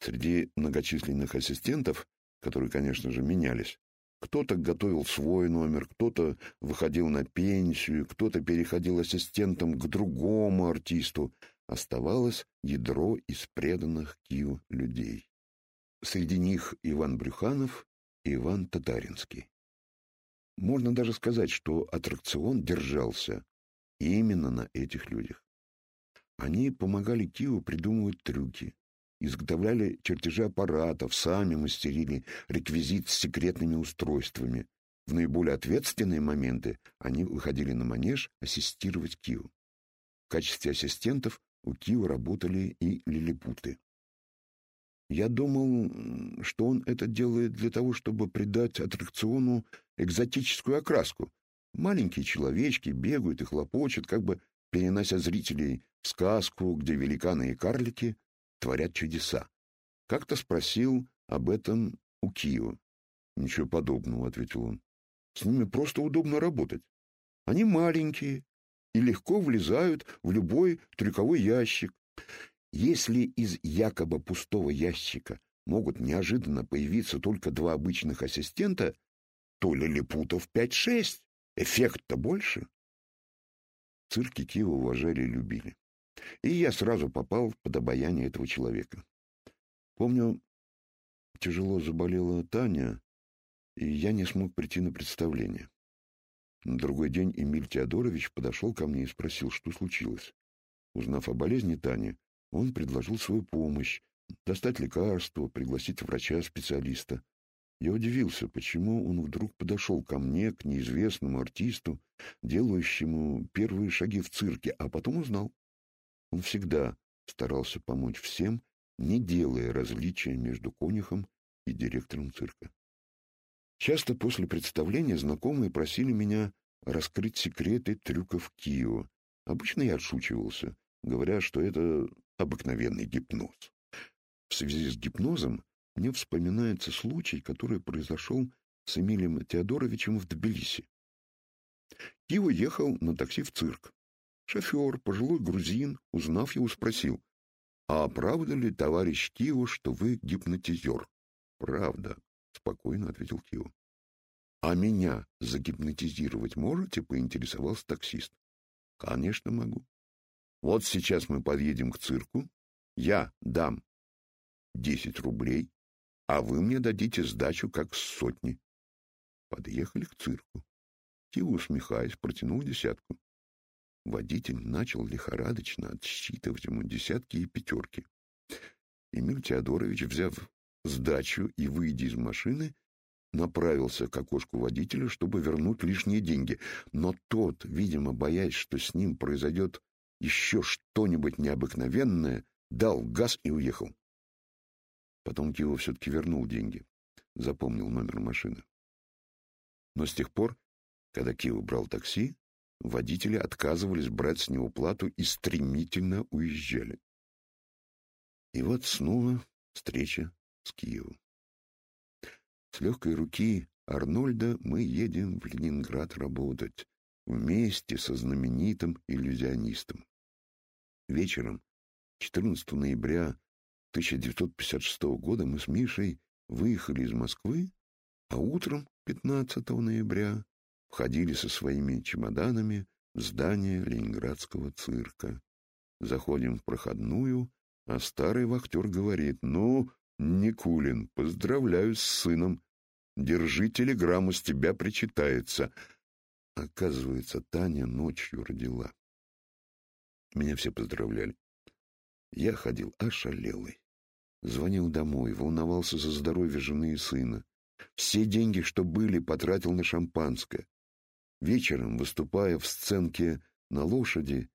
Среди многочисленных ассистентов, которые, конечно же, менялись, кто-то готовил свой номер, кто-то выходил на пенсию, кто-то переходил ассистентом к другому артисту. Оставалось ядро из преданных Киеву людей. Среди них Иван Брюханов и Иван Татаринский. Можно даже сказать, что аттракцион держался именно на этих людях. Они помогали Киеву придумывать трюки, изготовляли чертежи аппаратов, сами мастерили реквизит с секретными устройствами. В наиболее ответственные моменты они выходили на манеж ассистировать Киеву. В качестве ассистентов у Киева работали и лилипуты. Я думал, что он это делает для того, чтобы придать аттракциону экзотическую окраску. Маленькие человечки бегают и хлопочут, как бы перенося зрителей в сказку, где великаны и карлики творят чудеса. Как-то спросил об этом у Кио. «Ничего подобного», — ответил он. «С ними просто удобно работать. Они маленькие и легко влезают в любой трюковой ящик. Если из якобы пустого ящика могут неожиданно появиться только два обычных ассистента, то лилипутов пять-шесть. Эффект-то больше. Цирки Киева уважали и любили. И я сразу попал под обаяние этого человека. Помню, тяжело заболела Таня, и я не смог прийти на представление. На другой день Эмиль Теодорович подошел ко мне и спросил, что случилось. Узнав о болезни Тани, он предложил свою помощь, достать лекарства, пригласить врача-специалиста. Я удивился, почему он вдруг подошел ко мне, к неизвестному артисту, делающему первые шаги в цирке, а потом узнал. Он всегда старался помочь всем, не делая различия между конюхом и директором цирка. Часто после представления знакомые просили меня раскрыть секреты трюков Кио. Обычно я отшучивался, говоря, что это обыкновенный гипноз. В связи с гипнозом мне вспоминается случай, который произошел с Эмилием Теодоровичем в Тбилиси. Кио ехал на такси в цирк. Шофер, пожилой грузин, узнав его, спросил, «А правда ли, товарищ Кио, что вы гипнотизер?» «Правда», — спокойно ответил Кио. «А меня загипнотизировать можете?» — поинтересовался таксист. «Конечно могу. Вот сейчас мы подъедем к цирку, я дам десять рублей, а вы мне дадите сдачу как сотни. Подъехали к цирку. Кио, усмехаясь, протянул десятку. Водитель начал лихорадочно отсчитывать ему десятки и пятерки. Эмиль Теодорович, взяв сдачу и выйдя из машины, направился к окошку водителя, чтобы вернуть лишние деньги. Но тот, видимо, боясь, что с ним произойдет еще что-нибудь необыкновенное, дал газ и уехал. Потом Кио все-таки вернул деньги, запомнил номер машины. Но с тех пор, когда Кио брал такси, водители отказывались брать с него плату и стремительно уезжали. И вот снова встреча с Киевом. С легкой руки Арнольда мы едем в Ленинград работать, вместе со знаменитым иллюзионистом. Вечером 14 ноября 1956 года мы с Мишей выехали из Москвы, а утром 15 ноября входили со своими чемоданами в здание Ленинградского цирка. Заходим в проходную, а старый вахтер говорит, «Ну, Никулин, поздравляю с сыном. Держи телеграмму, с тебя причитается». Оказывается, Таня ночью родила. Меня все поздравляли. Я ходил ошалелый. Звонил домой, волновался за здоровье жены и сына. Все деньги, что были, потратил на шампанское. Вечером, выступая в сценке на лошади,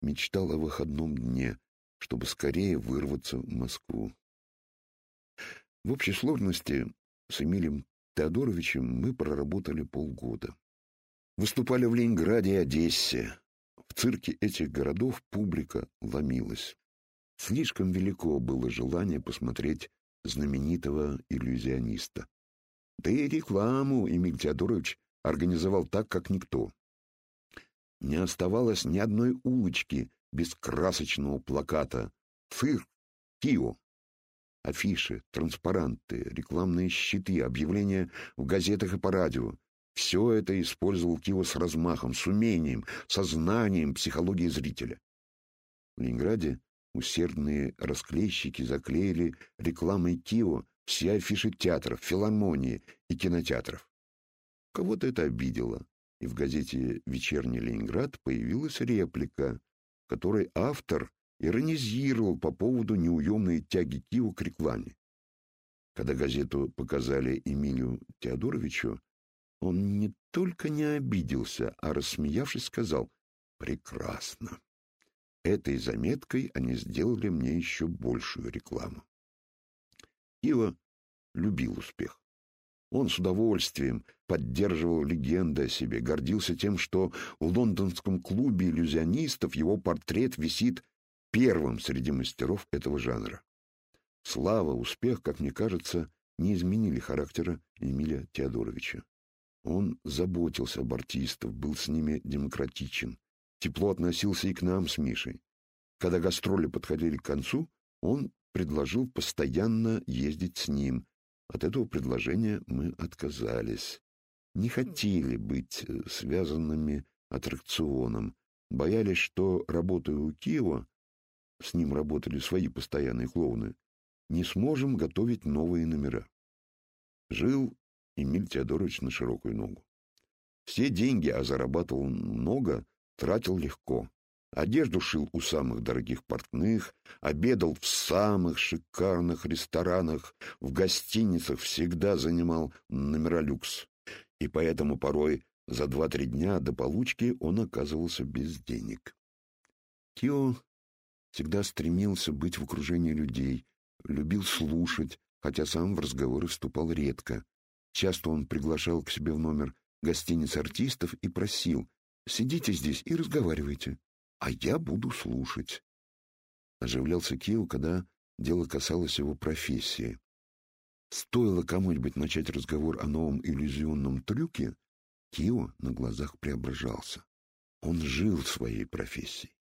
мечтал о выходном дне, чтобы скорее вырваться в Москву. В общей сложности с Эмилием Теодоровичем мы проработали полгода. Выступали в Ленинграде и Одессе. В цирке этих городов публика ломилась. Слишком велико было желание посмотреть знаменитого иллюзиониста. Да и рекламу Эмиль Теодорович организовал так, как никто. Не оставалось ни одной улочки без красочного плаката «Цирк Кио». Афиши, транспаранты, рекламные щиты, объявления в газетах и по радио. Все это использовал Кио с размахом, с умением, со знанием психологии зрителя. В Ленинграде усердные расклейщики заклеили рекламой Кио все афиши театров, филармонии и кинотеатров. Кого-то это обидело, и в газете «Вечерний Ленинград» появилась реплика, которой автор иронизировал по поводу неуемной тяги Кио к рекламе. Когда газету показали Эмилию Теодоровичу, он не только не обиделся, а, рассмеявшись, сказал «Прекрасно». Этой заметкой они сделали мне еще большую рекламу. Ива любил успех. Он с удовольствием поддерживал легенды о себе, гордился тем, что в лондонском клубе иллюзионистов его портрет висит первым среди мастеров этого жанра. Слава, успех, как мне кажется, не изменили характера Эмиля Теодоровича. Он заботился об артистах, был с ними демократичен, тепло относился и к нам с Мишей. Когда гастроли подходили к концу, он предложил постоянно ездить с ним. От этого предложения мы отказались. Не хотели быть э, связанными аттракционом, боялись, что, работая у Киева, с ним работали свои постоянные клоуны, не сможем готовить новые номера. Жил Эмиль Теодорович на широкую ногу. Все деньги, а зарабатывал много, тратил легко. Одежду шил у самых дорогих портных, обедал в самых шикарных ресторанах, в гостиницах всегда занимал номера люкс. И поэтому порой за два-три дня до получки он оказывался без денег. Кио всегда стремился быть в окружении людей, любил слушать, хотя сам в разговоры вступал редко. Часто он приглашал к себе в номер гостиниц артистов и просил «Сидите здесь и разговаривайте, а я буду слушать». Оживлялся Кио, когда дело касалось его профессии. Стоило кому-нибудь начать разговор о новом иллюзионном трюке, Кио на глазах преображался. Он жил своей профессией.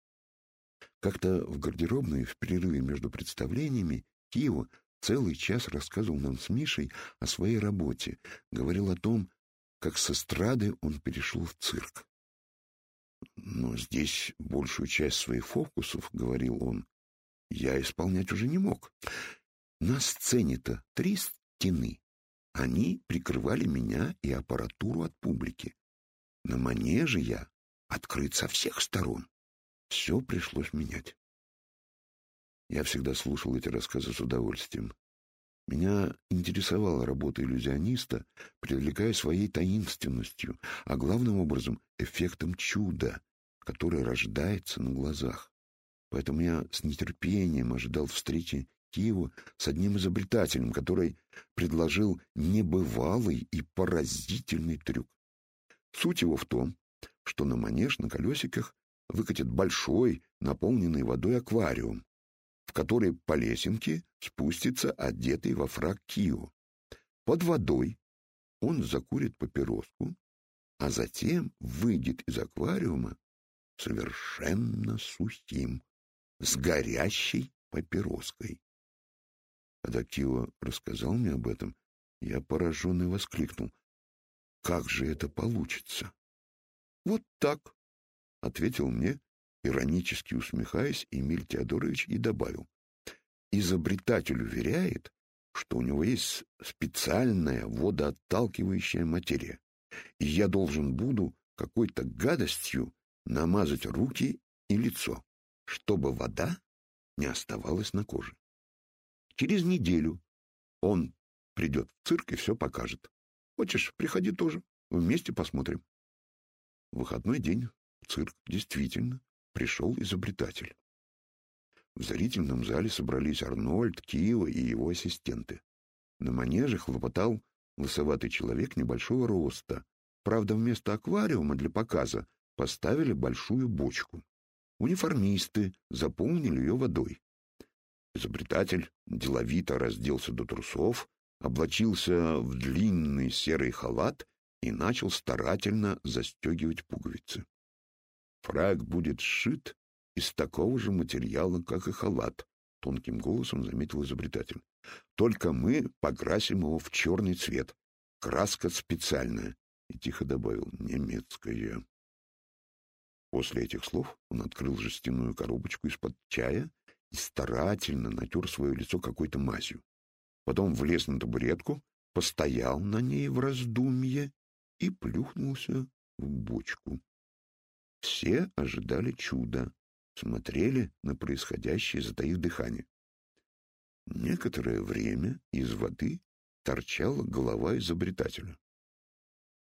Как-то в гардеробной в перерыве между представлениями Кио Целый час рассказывал нам с Мишей о своей работе, говорил о том, как с эстрады он перешел в цирк. Но здесь большую часть своих фокусов, — говорил он, — я исполнять уже не мог. На сцене-то три стены. Они прикрывали меня и аппаратуру от публики. На манеже я открыт со всех сторон. Все пришлось менять. Я всегда слушал эти рассказы с удовольствием. Меня интересовала работа иллюзиониста, привлекая своей таинственностью, а главным образом эффектом чуда, который рождается на глазах. Поэтому я с нетерпением ожидал встречи Киева с одним изобретателем, который предложил небывалый и поразительный трюк. Суть его в том, что на манеж на колесиках выкатит большой, наполненный водой аквариум, в который по лесенке спустится одетый во фраг Кио. Под водой он закурит папироску, а затем выйдет из аквариума совершенно сухим, с горящей папироской. Когда Кио рассказал мне об этом, я пораженный воскликнул. «Как же это получится?» «Вот так», — ответил мне Иронически усмехаясь, Эмиль Теодорович и добавил. Изобретатель уверяет, что у него есть специальная водоотталкивающая материя, и я должен буду какой-то гадостью намазать руки и лицо, чтобы вода не оставалась на коже. Через неделю он придет в цирк и все покажет. Хочешь, приходи тоже, вместе посмотрим. В выходной день в цирк действительно пришел изобретатель. В зрительном зале собрались Арнольд, Киева и его ассистенты. На манеже хлопотал лысоватый человек небольшого роста. Правда, вместо аквариума для показа поставили большую бочку. Униформисты заполнили ее водой. Изобретатель деловито разделся до трусов, облачился в длинный серый халат и начал старательно застегивать пуговицы. Фраг будет сшит из такого же материала, как и халат, — тонким голосом заметил изобретатель. «Только мы покрасим его в черный цвет. Краска специальная». И тихо добавил «немецкая». После этих слов он открыл жестяную коробочку из-под чая и старательно натер свое лицо какой-то мазью. Потом влез на табуретку, постоял на ней в раздумье и плюхнулся в бочку. Все ожидали чуда, смотрели на происходящее, затаив дыхание. Некоторое время из воды торчала голова изобретателя.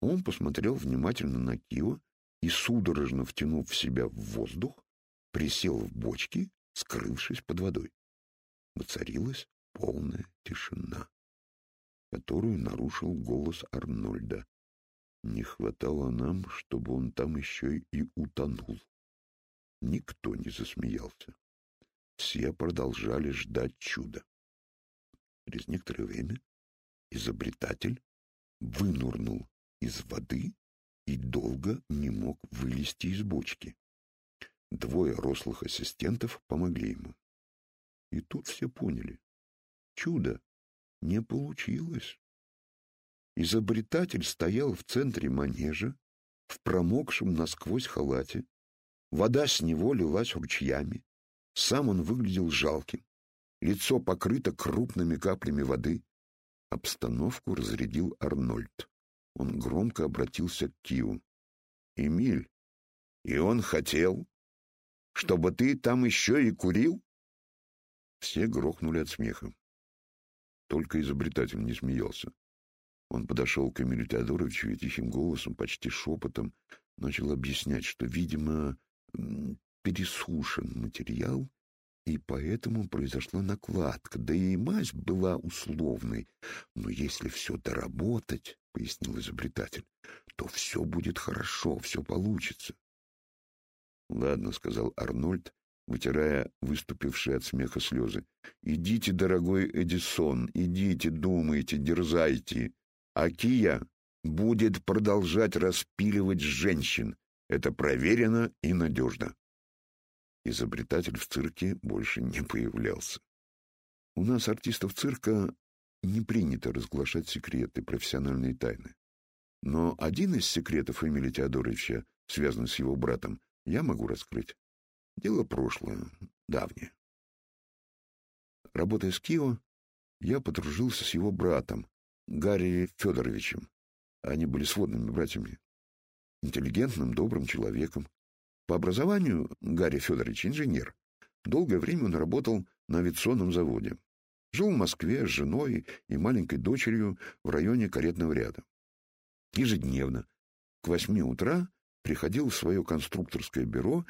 Он посмотрел внимательно на Кио и, судорожно втянув в себя в воздух, присел в бочке, скрывшись под водой. Воцарилась полная тишина, которую нарушил голос Арнольда. Не хватало нам, чтобы он там еще и утонул. Никто не засмеялся. Все продолжали ждать чуда. Через некоторое время изобретатель вынурнул из воды и долго не мог вылезти из бочки. Двое рослых ассистентов помогли ему. И тут все поняли. Чудо не получилось. Изобретатель стоял в центре манежа, в промокшем насквозь халате. Вода с него лилась ручьями. Сам он выглядел жалким. Лицо покрыто крупными каплями воды. Обстановку разрядил Арнольд. Он громко обратился к Киу. «Эмиль, и он хотел, чтобы ты там еще и курил?» Все грохнули от смеха. Только изобретатель не смеялся. Он подошел к Эмилю Теодоровичу и тихим голосом, почти шепотом, начал объяснять, что, видимо, пересушен материал, и поэтому произошла накладка, да и мазь была условной. Но если все доработать, — пояснил изобретатель, — то все будет хорошо, все получится. — Ладно, — сказал Арнольд, вытирая выступившие от смеха слезы. — Идите, дорогой Эдисон, идите, думайте, дерзайте. А Кия будет продолжать распиливать женщин. Это проверено и надежно. Изобретатель в цирке больше не появлялся. У нас, артистов цирка, не принято разглашать секреты, профессиональные тайны. Но один из секретов Эмили Теодоровича, связанный с его братом, я могу раскрыть. Дело прошлое, давнее. Работая с Кио, я подружился с его братом, Гарри Федоровичем. Они были сводными братьями. Интеллигентным, добрым человеком. По образованию Гарри Федорович инженер. Долгое время он работал на авиационном заводе. Жил в Москве с женой и маленькой дочерью в районе каретного ряда. Ежедневно к восьми утра приходил в свое конструкторское бюро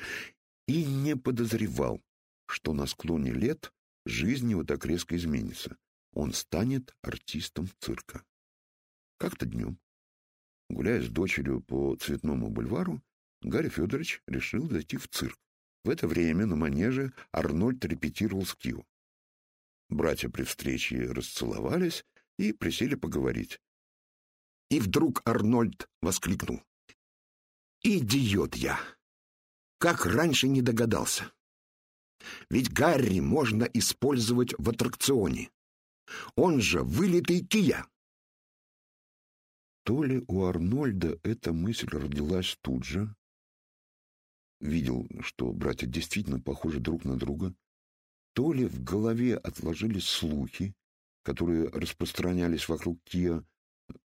и не подозревал, что на склоне лет жизнь его так резко изменится он станет артистом цирка. Как-то днем, гуляя с дочерью по Цветному бульвару, Гарри Федорович решил зайти в цирк. В это время на манеже Арнольд репетировал с Кио. Братья при встрече расцеловались и присели поговорить. И вдруг Арнольд воскликнул. «Идиот я! Как раньше не догадался! Ведь Гарри можно использовать в аттракционе. Он же вылитый Кия. То ли у Арнольда эта мысль родилась тут же, видел, что братья действительно похожи друг на друга, то ли в голове отложились слухи, которые распространялись вокруг Киа,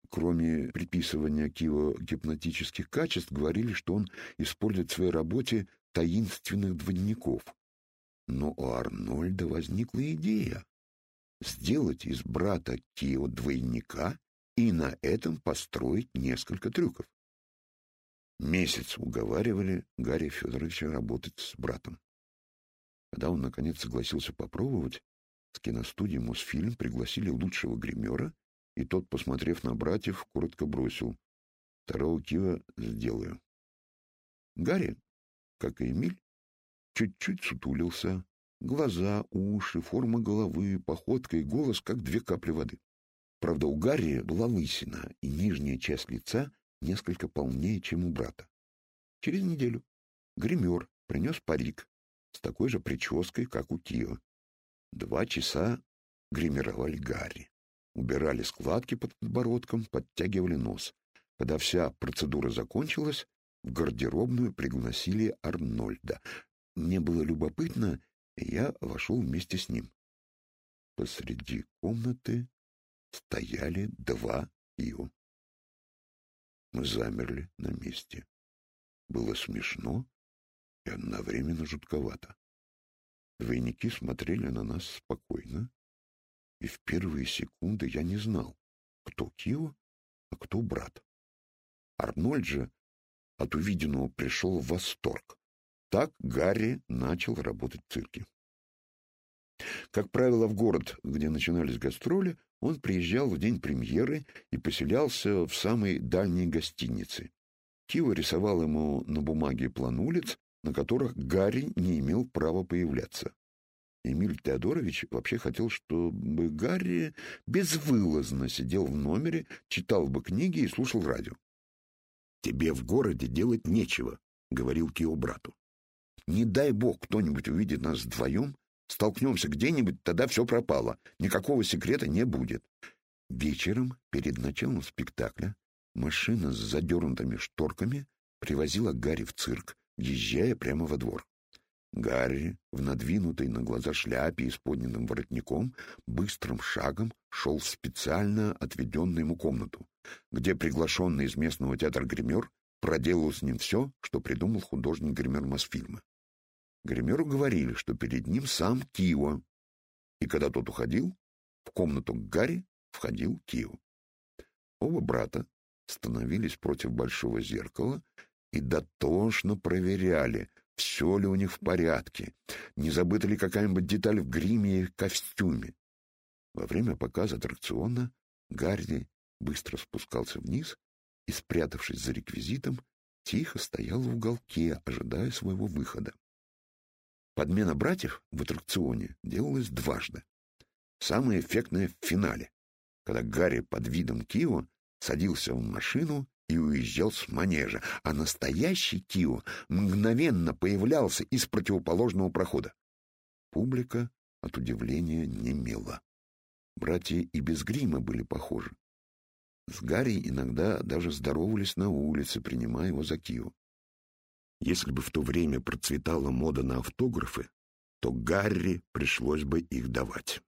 кроме приписывания Кио гипнотических качеств, говорили, что он использует в своей работе таинственных двойников. Но у Арнольда возникла идея сделать из брата Кио двойника и на этом построить несколько трюков. Месяц уговаривали Гарри Федоровича работать с братом. Когда он, наконец, согласился попробовать, с киностудии «Мосфильм» пригласили лучшего гримера, и тот, посмотрев на братьев, коротко бросил «Второго Кио сделаю». Гарри, как и Эмиль, чуть-чуть сутулился, Глаза, уши, форма головы, походка и голос, как две капли воды. Правда, у Гарри была лысина, и нижняя часть лица несколько полнее, чем у брата. Через неделю гример принес парик с такой же прической, как у Кио. Два часа гримировали Гарри. Убирали складки под подбородком, подтягивали нос. Когда вся процедура закончилась, в гардеробную пригласили Арнольда. Мне было любопытно, я вошел вместе с ним. Посреди комнаты стояли два Ио. Мы замерли на месте. Было смешно и одновременно жутковато. Двойники смотрели на нас спокойно, и в первые секунды я не знал, кто Кио, а кто брат. Арнольд же от увиденного пришел в восторг. Так Гарри начал работать в цирке. Как правило, в город, где начинались гастроли, он приезжал в день премьеры и поселялся в самой дальней гостинице. Кио рисовал ему на бумаге план улиц, на которых Гарри не имел права появляться. Эмиль Теодорович вообще хотел, чтобы Гарри безвылазно сидел в номере, читал бы книги и слушал радио. «Тебе в городе делать нечего», — говорил Кио брату. «Не дай бог кто-нибудь увидит нас вдвоем, столкнемся где-нибудь, тогда все пропало, никакого секрета не будет». Вечером, перед началом спектакля, машина с задернутыми шторками привозила Гарри в цирк, въезжая прямо во двор. Гарри, в надвинутой на глаза шляпе и с поднятым воротником, быстрым шагом шел в специально отведенную ему комнату, где приглашенный из местного театра гример проделал с ним все, что придумал художник-гример Мосфильма. Гримеру говорили, что перед ним сам Кио, и когда тот уходил, в комнату к Гарри входил Кио. Оба брата становились против большого зеркала и дотошно проверяли — все ли у них в порядке, не забыта ли какая-нибудь деталь в гриме и костюме. Во время показа аттракциона Гарри быстро спускался вниз и, спрятавшись за реквизитом, тихо стоял в уголке, ожидая своего выхода. Подмена братьев в аттракционе делалась дважды. Самое эффектное в финале, когда Гарри под видом Кио садился в машину и уезжал с манежа, а настоящий Кио мгновенно появлялся из противоположного прохода. Публика от удивления немела. Братья и без грима были похожи. С Гарри иногда даже здоровались на улице, принимая его за Кио. Если бы в то время процветала мода на автографы, то Гарри пришлось бы их давать.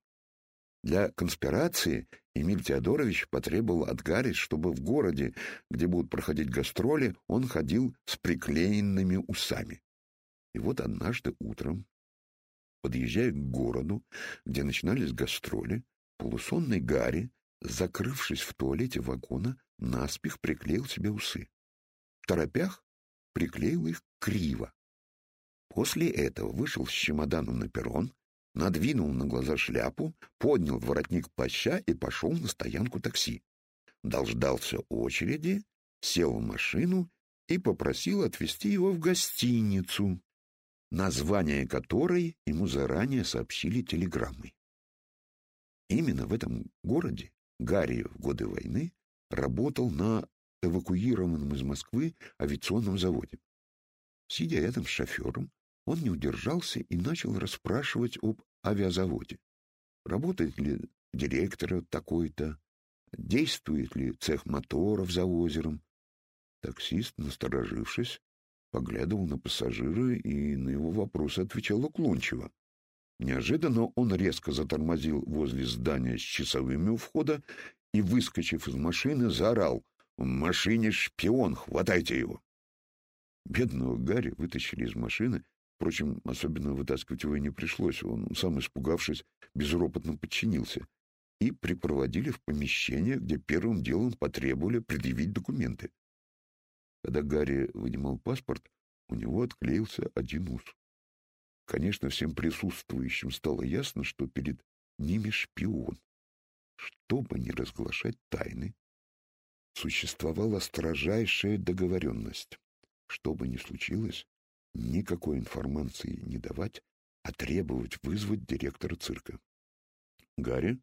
Для конспирации Эмиль Теодорович потребовал от Гарри, чтобы в городе, где будут проходить гастроли, он ходил с приклеенными усами. И вот однажды утром, подъезжая к городу, где начинались гастроли, полусонный Гарри, закрывшись в туалете вагона, наспех приклеил себе усы. В торопях приклеил их криво. После этого вышел с чемоданом на перрон, надвинул на глаза шляпу, поднял воротник плаща и пошел на стоянку такси. Дождался очереди, сел в машину и попросил отвезти его в гостиницу, название которой ему заранее сообщили телеграммой. Именно в этом городе Гарри в годы войны работал на эвакуированном из Москвы авиационном заводе. Сидя рядом с шофером, он не удержался и начал расспрашивать об авиазаводе. Работает ли директор такой-то? Действует ли цех моторов за озером? Таксист, насторожившись, поглядывал на пассажира и на его вопросы отвечал уклончиво. Неожиданно он резко затормозил возле здания с часовыми у входа и, выскочив из машины, заорал «В машине шпион! Хватайте его!» Бедного Гарри вытащили из машины Впрочем, особенно вытаскивать его и не пришлось. Он, сам испугавшись, безропотно подчинился. И припроводили в помещение, где первым делом потребовали предъявить документы. Когда Гарри вынимал паспорт, у него отклеился один ус. Конечно, всем присутствующим стало ясно, что перед ними шпион. Чтобы не разглашать тайны, существовала строжайшая договоренность. Что бы ни случилось, никакой информации не давать, а требовать вызвать директора цирка. Гарри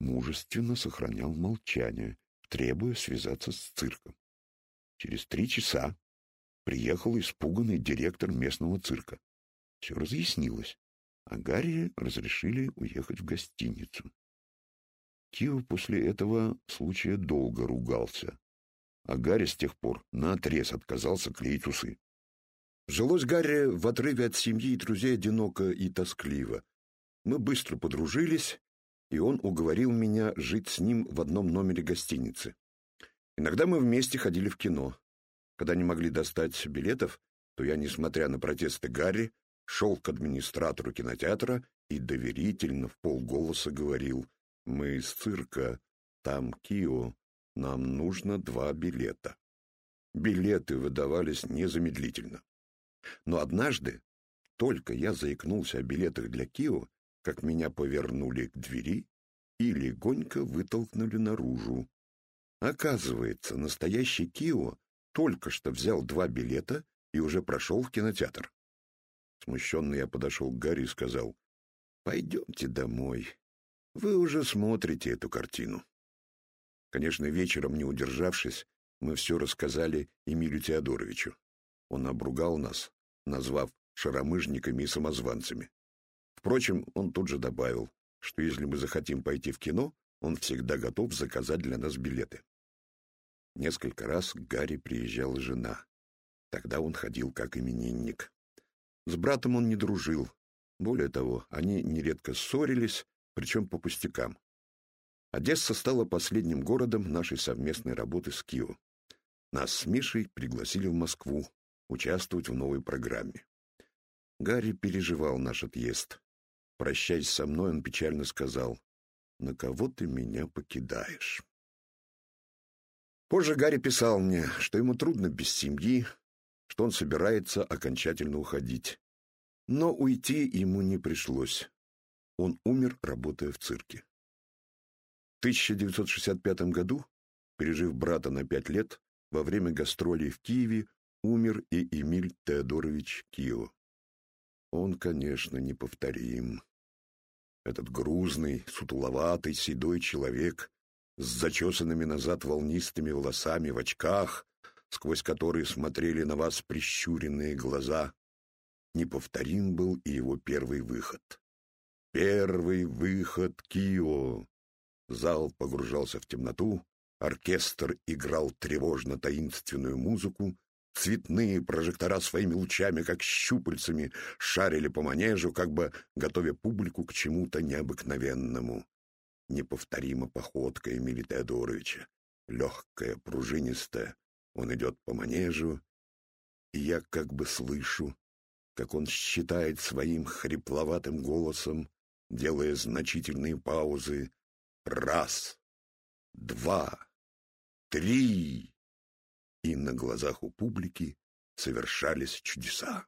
мужественно сохранял молчание, требуя связаться с цирком. Через три часа приехал испуганный директор местного цирка. Все разъяснилось. а Гарри разрешили уехать в гостиницу. Кио после этого случая долго ругался, а Гарри с тех пор наотрез отказался клеить усы. Жилось Гарри в отрыве от семьи и друзей одиноко и тоскливо. Мы быстро подружились, и он уговорил меня жить с ним в одном номере гостиницы. Иногда мы вместе ходили в кино. Когда не могли достать билетов, то я, несмотря на протесты Гарри, шел к администратору кинотеатра и доверительно в полголоса говорил «Мы из цирка, там Кио, нам нужно два билета». Билеты выдавались незамедлительно. Но однажды только я заикнулся о билетах для Кио, как меня повернули к двери и легонько вытолкнули наружу. Оказывается, настоящий Кио только что взял два билета и уже прошел в кинотеатр. Смущенный я подошел к Гарри и сказал, «Пойдемте домой. Вы уже смотрите эту картину». Конечно, вечером, не удержавшись, мы все рассказали Эмилю Теодоровичу. Он обругал нас, назвав шаромыжниками и самозванцами. Впрочем, он тут же добавил, что если мы захотим пойти в кино, он всегда готов заказать для нас билеты. Несколько раз к Гарри приезжала жена. Тогда он ходил как именинник. С братом он не дружил. Более того, они нередко ссорились, причем по пустякам. Одесса стала последним городом нашей совместной работы с Кио. Нас с Мишей пригласили в Москву участвовать в новой программе. Гарри переживал наш отъезд. Прощаясь со мной, он печально сказал, «На кого ты меня покидаешь?» Позже Гарри писал мне, что ему трудно без семьи, что он собирается окончательно уходить. Но уйти ему не пришлось. Он умер, работая в цирке. В 1965 году, пережив брата на пять лет, во время гастролей в Киеве умер и Эмиль Теодорович Кио. Он, конечно, неповторим. Этот грузный, сутуловатый, седой человек с зачесанными назад волнистыми волосами в очках, сквозь которые смотрели на вас прищуренные глаза. Неповторим был и его первый выход. Первый выход Кио. Зал погружался в темноту, оркестр играл тревожно-таинственную музыку, цветные прожектора своими лучами, как щупальцами, шарили по манежу, как бы готовя публику к чему-то необыкновенному. Неповторима походка Эмили Теодоровича, легкая, пружинистая, он идет по манежу, и я как бы слышу, как он считает своим хрипловатым голосом, делая значительные паузы. Раз, два, три. И на глазах у публики совершались чудеса.